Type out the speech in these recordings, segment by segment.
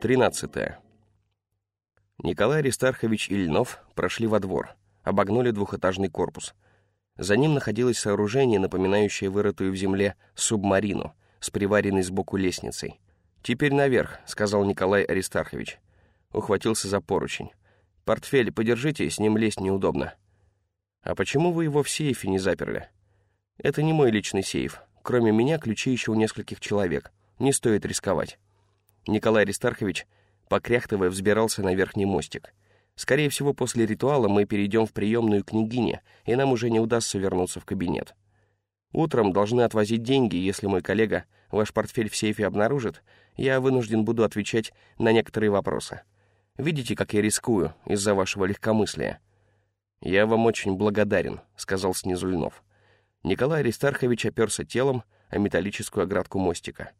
13. Николай Аристархович и Ильнов прошли во двор, обогнули двухэтажный корпус. За ним находилось сооружение, напоминающее вырытую в земле субмарину с приваренной сбоку лестницей. «Теперь наверх», — сказал Николай Аристархович. Ухватился за поручень. «Портфель подержите, с ним лезть неудобно». «А почему вы его в сейфе не заперли?» «Это не мой личный сейф. Кроме меня, ключи еще у нескольких человек. Не стоит рисковать». Николай Аристархович, покряхтывая, взбирался на верхний мостик. Скорее всего, после ритуала мы перейдем в приемную княгине, и нам уже не удастся вернуться в кабинет. Утром должны отвозить деньги, если мой коллега ваш портфель в сейфе обнаружит, я вынужден буду отвечать на некоторые вопросы. Видите, как я рискую из-за вашего легкомыслия?» «Я вам очень благодарен», — сказал снизу Льнов. Николай Аристархович оперся телом о металлическую оградку мостика.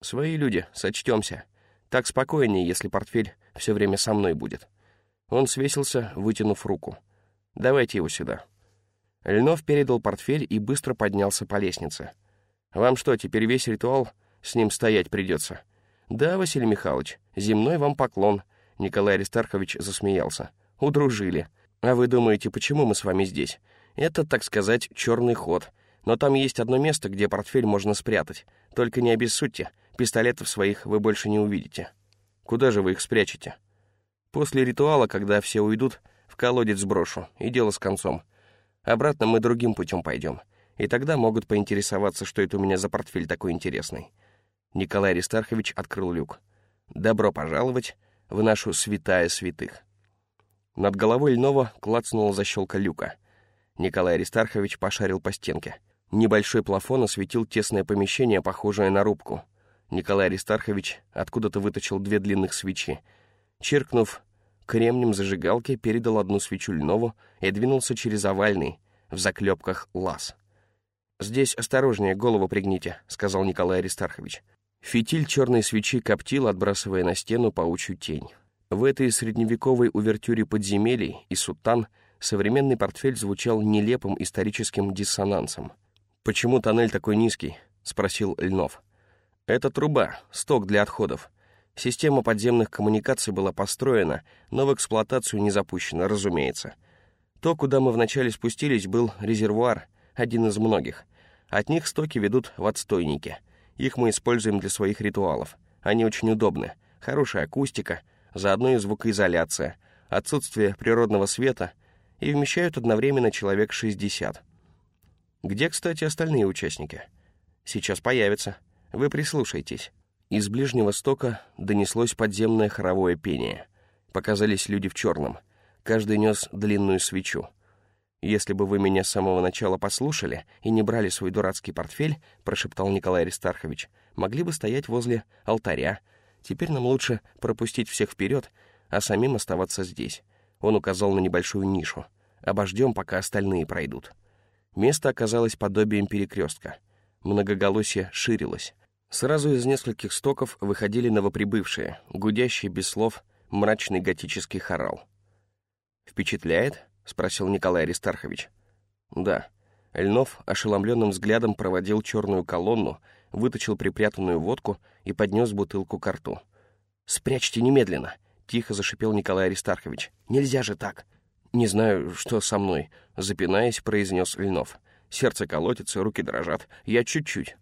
«Свои люди, сочтемся. Так спокойнее, если портфель все время со мной будет». Он свесился, вытянув руку. «Давайте его сюда». Льнов передал портфель и быстро поднялся по лестнице. «Вам что, теперь весь ритуал с ним стоять придется?» «Да, Василий Михайлович, земной вам поклон», — Николай Аристархович засмеялся. «Удружили. А вы думаете, почему мы с вами здесь? Это, так сказать, черный ход. Но там есть одно место, где портфель можно спрятать. Только не обессудьте, Пистолетов своих вы больше не увидите. Куда же вы их спрячете? После ритуала, когда все уйдут, в колодец сброшу, и дело с концом. Обратно мы другим путем пойдем. И тогда могут поинтересоваться, что это у меня за портфель такой интересный. Николай Аристархович открыл люк. «Добро пожаловать в нашу святая святых». Над головой Льнова клацнула защелка люка. Николай Аристархович пошарил по стенке. Небольшой плафон осветил тесное помещение, похожее на рубку — Николай Аристархович откуда-то вытащил две длинных свечи. Черкнув кремнем зажигалки, передал одну свечу Льнову и двинулся через овальный, в заклепках, лаз. «Здесь осторожнее, голову пригните», — сказал Николай Аристархович. Фитиль черной свечи коптил, отбрасывая на стену паучью тень. В этой средневековой увертюре подземелий и сутан современный портфель звучал нелепым историческим диссонансом. «Почему тоннель такой низкий?» — спросил Льнов. Это труба, сток для отходов. Система подземных коммуникаций была построена, но в эксплуатацию не запущена, разумеется. То, куда мы вначале спустились, был резервуар, один из многих. От них стоки ведут в отстойники. Их мы используем для своих ритуалов. Они очень удобны. Хорошая акустика, заодно и звукоизоляция, отсутствие природного света и вмещают одновременно человек 60. Где, кстати, остальные участники? Сейчас появятся. Вы прислушайтесь. Из ближнего стока донеслось подземное хоровое пение. Показались люди в черном. Каждый нес длинную свечу. «Если бы вы меня с самого начала послушали и не брали свой дурацкий портфель», прошептал Николай Аристархович, «могли бы стоять возле алтаря. Теперь нам лучше пропустить всех вперед, а самим оставаться здесь». Он указал на небольшую нишу. «Обождем, пока остальные пройдут». Место оказалось подобием перекрестка. Многоголосие ширилось. Сразу из нескольких стоков выходили новоприбывшие, гудящий без слов мрачный готический хорал. «Впечатляет?» — спросил Николай Аристархович. «Да». Льнов ошеломленным взглядом проводил черную колонну, вытащил припрятанную водку и поднес бутылку к рту. «Спрячьте немедленно!» — тихо зашипел Николай Аристархович. «Нельзя же так!» «Не знаю, что со мной», — запинаясь, произнес Льнов. Сердце колотится, руки дрожат. Я чуть-чуть.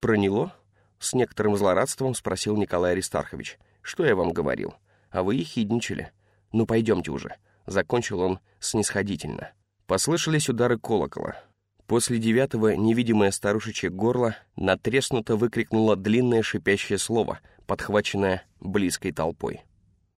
«Проняло?» — с некоторым злорадством спросил Николай Аристархович. «Что я вам говорил? А вы ехидничали. Ну, пойдемте уже». Закончил он снисходительно. Послышались удары колокола. После девятого невидимое старушечье горло натреснуто выкрикнуло длинное шипящее слово, подхваченное близкой толпой.